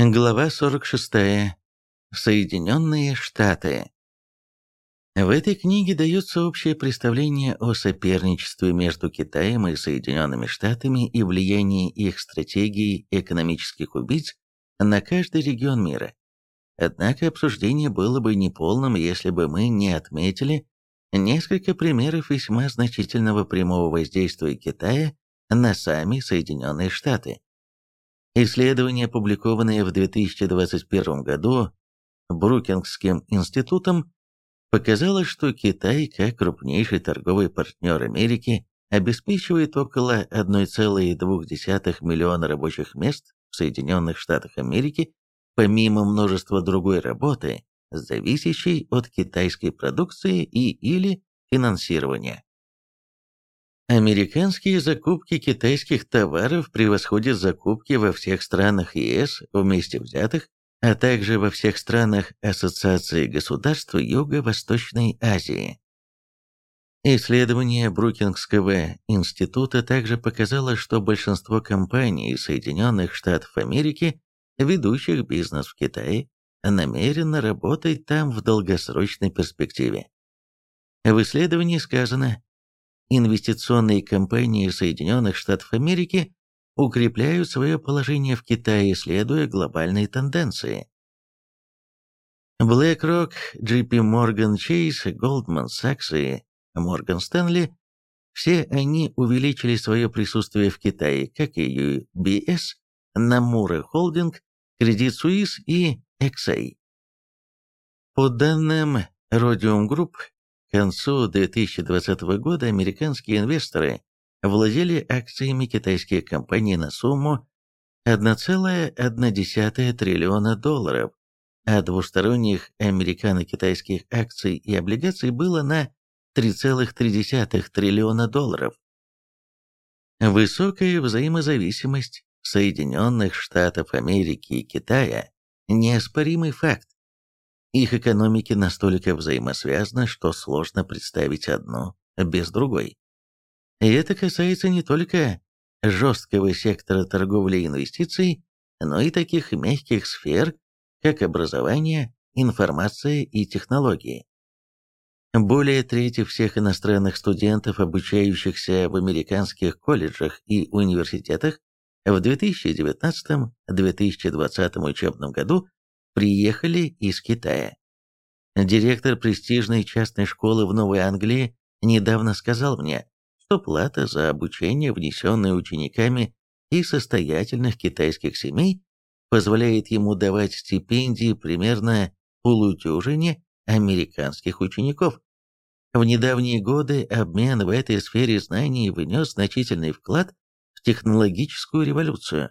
Глава 46. Соединенные Штаты. В этой книге дается общее представление о соперничестве между Китаем и Соединенными Штатами и влиянии их стратегий экономических убийц на каждый регион мира. Однако обсуждение было бы неполным, если бы мы не отметили несколько примеров весьма значительного прямого воздействия Китая на сами Соединенные Штаты. Исследование, опубликованное в 2021 году Брукингским институтом, показало, что Китай, как крупнейший торговый партнер Америки, обеспечивает около 1,2 миллиона рабочих мест в Соединенных Штатах Америки, помимо множества другой работы, зависящей от китайской продукции и или финансирования. Американские закупки китайских товаров превосходят закупки во всех странах ЕС вместе взятых, а также во всех странах Ассоциации государств Юго-Восточной Азии. Исследование Брукингского института также показало, что большинство компаний Соединенных Штатов Америки, ведущих бизнес в Китае, намеренно работать там в долгосрочной перспективе. В исследовании сказано, инвестиционные компании Соединенных Штатов Америки укрепляют свое положение в Китае, следуя глобальной тенденции. BlackRock, JP Morgan Chase, Goldman Sachs и Morgan Stanley – все они увеличили свое присутствие в Китае, как и UBS, Namura Holding, Credit Suisse и XA. По данным Rhodium Group, к концу 2020 года американские инвесторы владели акциями китайских компаний на сумму 1,1 триллиона долларов, а двусторонних американо-китайских акций и облигаций было на 3,3 триллиона долларов. Высокая взаимозависимость Соединенных Штатов Америки и Китая – неоспоримый факт. Их экономики настолько взаимосвязаны, что сложно представить одну без другой. И это касается не только жесткого сектора торговли и инвестиций, но и таких мягких сфер, как образование, информация и технологии. Более трети всех иностранных студентов, обучающихся в американских колледжах и университетах, в 2019-2020 учебном году приехали из Китая. Директор престижной частной школы в Новой Англии недавно сказал мне, что плата за обучение, внесенное учениками из состоятельных китайских семей, позволяет ему давать стипендии примерно полутюжине американских учеников. В недавние годы обмен в этой сфере знаний внес значительный вклад в технологическую революцию.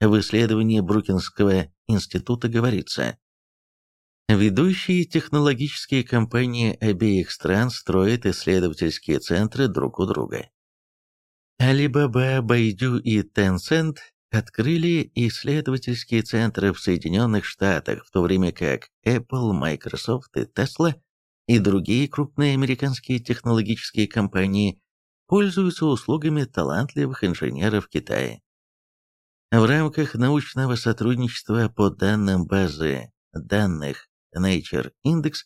В исследовании Брукинского института говорится, ведущие технологические компании обеих стран строят исследовательские центры друг у друга. Alibaba, Baidu и Tencent открыли исследовательские центры в Соединенных Штатах, в то время как Apple, Microsoft и Tesla и другие крупные американские технологические компании пользуются услугами талантливых инженеров Китая. В рамках научного сотрудничества по данным базы данных Nature Index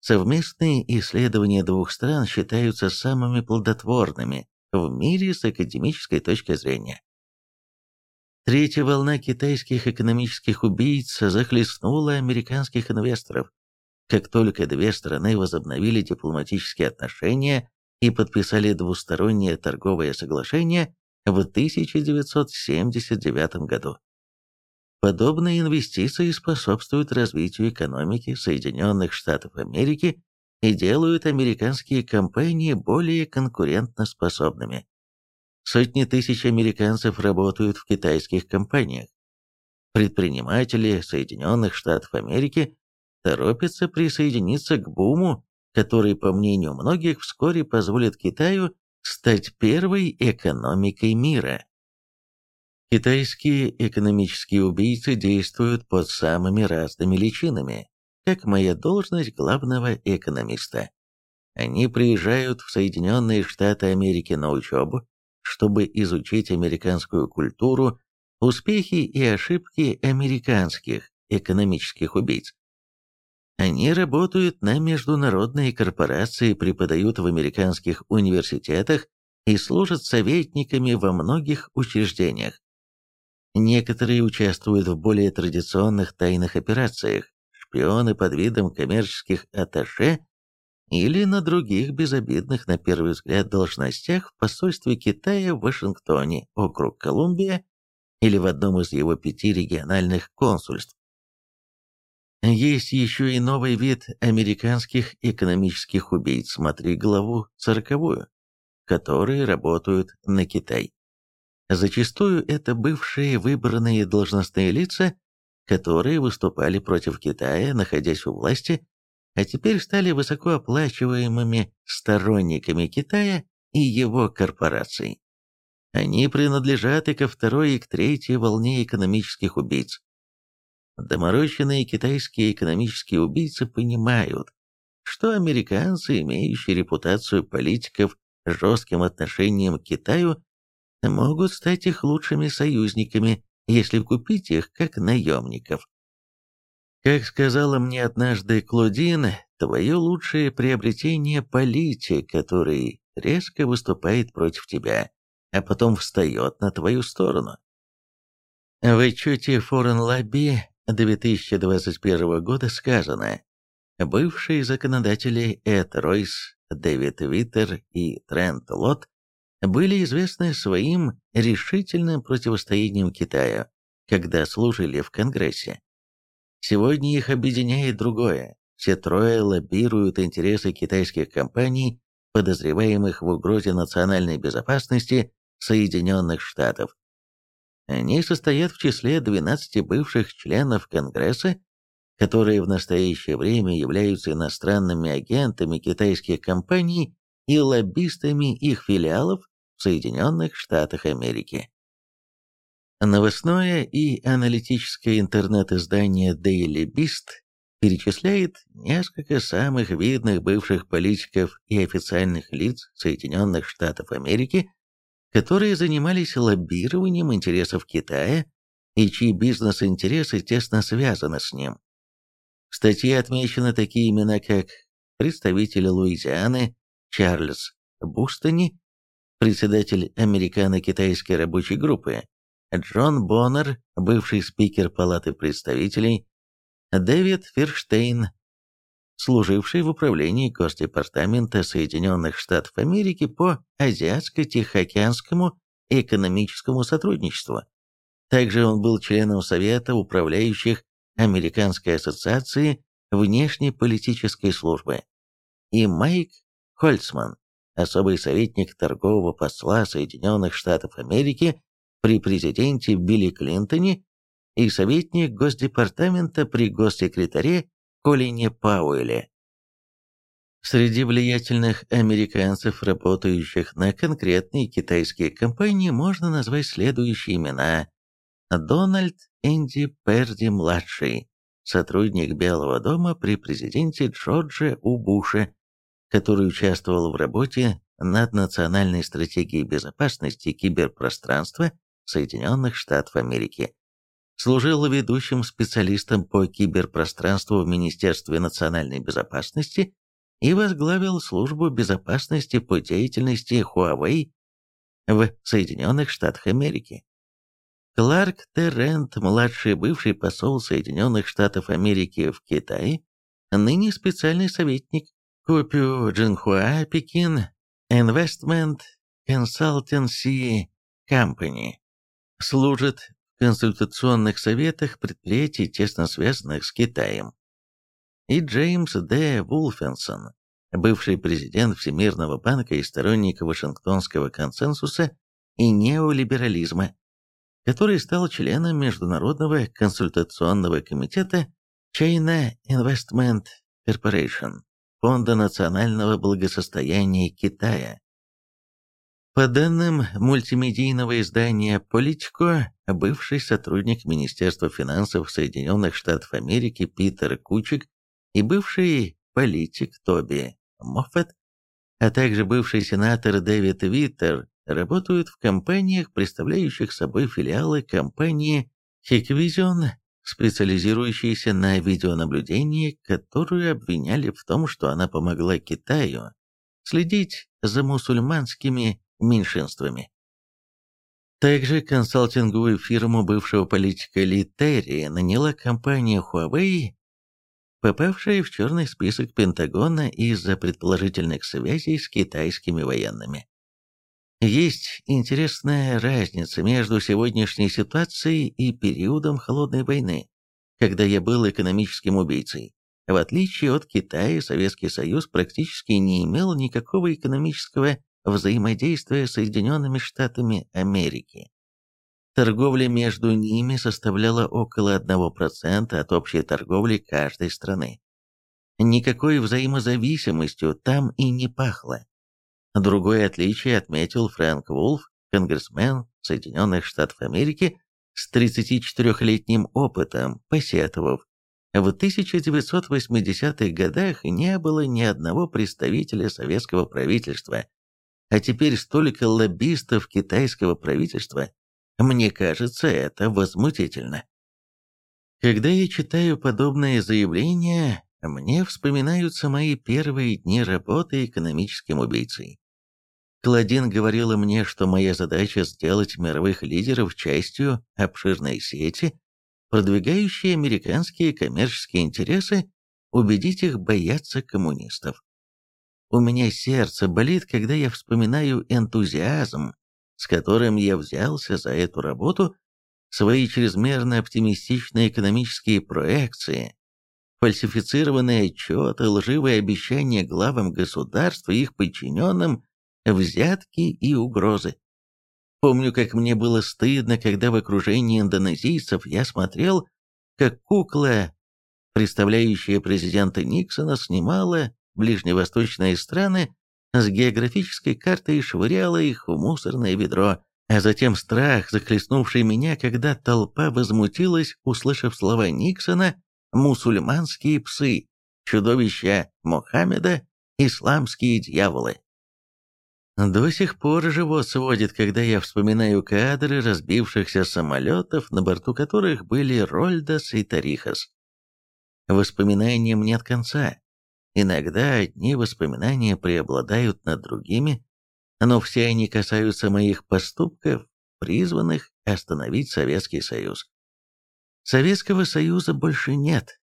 совместные исследования двух стран считаются самыми плодотворными в мире с академической точки зрения. Третья волна китайских экономических убийц захлестнула американских инвесторов. Как только две страны возобновили дипломатические отношения и подписали двустороннее торговое соглашение, в 1979 году. Подобные инвестиции способствуют развитию экономики Соединенных Штатов Америки и делают американские компании более конкурентоспособными. Сотни тысяч американцев работают в китайских компаниях. Предприниматели Соединенных Штатов Америки торопятся присоединиться к буму, который, по мнению многих, вскоре позволит Китаю стать первой экономикой мира. Китайские экономические убийцы действуют под самыми разными личинами, как моя должность главного экономиста. Они приезжают в Соединенные Штаты Америки на учебу, чтобы изучить американскую культуру, Успехи и ошибки американских экономических убийц. Они работают на международные корпорации, преподают в американских университетах и служат советниками во многих учреждениях. Некоторые участвуют в более традиционных тайных операциях, шпионы под видом коммерческих атташе или на других безобидных на первый взгляд должностях в посольстве Китая в Вашингтоне, округ Колумбия или в одном из его пяти региональных консульств. Есть еще и новый вид американских экономических убийц, смотри главу сороковую, которые работают на Китай. Зачастую это бывшие выбранные должностные лица, которые выступали против Китая, находясь у власти, а теперь стали высокооплачиваемыми сторонниками Китая и его корпораций. Они принадлежат и ко второй, и к третьей волне экономических убийц. Доморощенные китайские экономические убийцы понимают, что американцы, имеющие репутацию политиков с жестким отношением к Китаю, могут стать их лучшими союзниками, если купить их как наемников. Как сказала мне однажды Клодин, твое лучшее приобретение – политик, который резко выступает против тебя, а потом встает на твою сторону. В отчете Foreign Lobby 2021 года сказано, бывшие законодатели Эд Ройс, Дэвид Виттер и Трент Лот были известны своим решительным противостоянием Китаю, когда служили в Конгрессе. Сегодня их объединяет другое. Все трое лоббируют интересы китайских компаний, подозреваемых в угрозе национальной безопасности Соединенных Штатов. Они состоят в числе 12 бывших членов Конгресса, которые в настоящее время являются иностранными агентами китайских компаний и лоббистами их филиалов в Соединенных Штатах Америки. Новостное и аналитическое интернет-издание Daily Beast перечисляет несколько самых видных бывших политиков и официальных лиц Соединенных Штатов Америки, которые занимались лоббированием интересов Китая и чьи бизнес-интересы тесно связаны с ним. В статье отмечены такие имена, как представитель Луизианы Чарльз Бустони, председатель Американо-Китайской рабочей группы, Джон Боннер, бывший спикер Палаты представителей, Дэвид Ферштейн, служивший в управлении Госдепартамента Соединенных Штатов Америки по Азиатско-Тихоокеанскому экономическому сотрудничеству. Также он был членом Совета управляющих Американской ассоциации внешнеполитической службы. И Майк Хольцман, особый советник торгового посла Соединенных Штатов Америки при президенте Билли Клинтоне и советник Госдепартамента при госсекретаре Колине Пауэле. Среди влиятельных американцев, работающих на конкретные китайские компании, можно назвать следующие имена. Дональд Энди Перди-младший, сотрудник Белого дома при президенте Джорджа У. Буша, который участвовал в работе над национальной стратегией безопасности киберпространства Соединенных Штатов Америки служил ведущим специалистом по киберпространству в Министерстве национальной безопасности и возглавил службу безопасности по деятельности Huawei в Соединенных Штатах Америки. Кларк Террент, младший бывший посол Соединенных Штатов Америки в Китае, ныне специальный советник Копио Джинхуа Пекин Investment Consultancy Company, служит консультационных советах предприятий, тесно связанных с Китаем. И Джеймс Д. Вулфенсон, бывший президент Всемирного банка и сторонник Вашингтонского консенсуса и неолиберализма, который стал членом Международного консультационного комитета China Investment Corporation, Фонда национального благосостояния Китая. По данным мультимедийного издания «Политико», бывший сотрудник Министерства финансов Соединенных Штатов Америки Питер Кучик и бывший политик Тоби Моффет, а также бывший сенатор Дэвид Виттер работают в компаниях, представляющих собой филиалы компании Hikvision, специализирующейся на видеонаблюдении, которую обвиняли в том, что она помогла Китаю следить за мусульманскими меньшинствами. Также консалтинговую фирму бывшего политика Ли Терри наняла компания Huawei, попавшая в черный список Пентагона из-за предположительных связей с китайскими военными. Есть интересная разница между сегодняшней ситуацией и периодом Холодной войны, когда я был экономическим убийцей. В отличие от Китая, Советский Союз практически не имел никакого экономического взаимодействия с Соединенными Штатами Америки. Торговля между ними составляла около 1% от общей торговли каждой страны. Никакой взаимозависимостью там и не пахло. Другое отличие отметил Фрэнк Вулф, конгрессмен Соединенных Штатов Америки с 34-летним опытом, посетовав, в 1980-х годах не было ни одного представителя советского правительства, а теперь столько лоббистов китайского правительства. Мне кажется, это возмутительно. Когда я читаю подобные заявления, мне вспоминаются мои первые дни работы экономическим убийцей. Клодин говорила мне, что моя задача сделать мировых лидеров частью обширной сети, продвигающей американские коммерческие интересы, убедить их бояться коммунистов. У меня сердце болит, когда я вспоминаю энтузиазм, с которым я взялся за эту работу, свои чрезмерно оптимистичные экономические проекции, фальсифицированные отчеты, лживые обещания главам государства и их подчиненным, взятки и угрозы. Помню, как мне было стыдно, когда в окружении индонезийцев я смотрел, как кукла, представляющая президента Никсона, снимала ближневосточные страны с географической картой и швыряла их в мусорное ведро, а затем страх, захлестнувший меня, когда толпа возмутилась, услышав слова Никсона «мусульманские псы», «чудовища Мухаммеда», «исламские дьяволы». До сих пор живот сводит, когда я вспоминаю кадры разбившихся самолетов, на борту которых были Рольдас и Тарихас. Воспоминаниям нет конца. Иногда одни воспоминания преобладают над другими, но все они касаются моих поступков, призванных остановить Советский Союз. Советского Союза больше нет.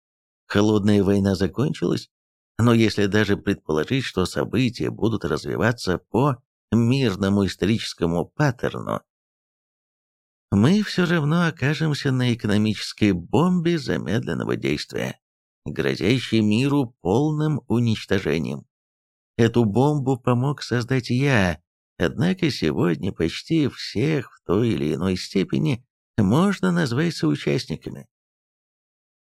Холодная война закончилась, но если даже предположить, что события будут развиваться по мирному историческому паттерну, мы все равно окажемся на экономической бомбе замедленного действия, грозящей миру полным уничтожением. Эту бомбу помог создать я, однако сегодня почти всех в той или иной степени можно назвать соучастниками.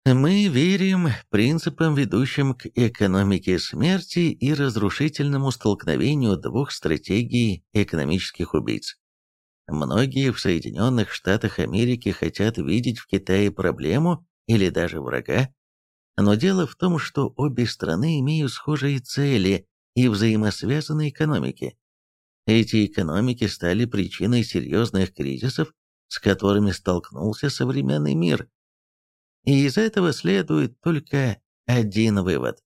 Мы верим принципам, ведущим к экономике смерти и разрушительному столкновению двух стратегий экономических убийц. Многие в Соединенных Штатах Америки хотят видеть в Китае проблему или даже врага, но дело в том, что обе страны имеют схожие цели и взаимосвязанные экономики. Эти экономики стали причиной серьезных кризисов, с которыми столкнулся современный мир. И из этого следует только один вывод.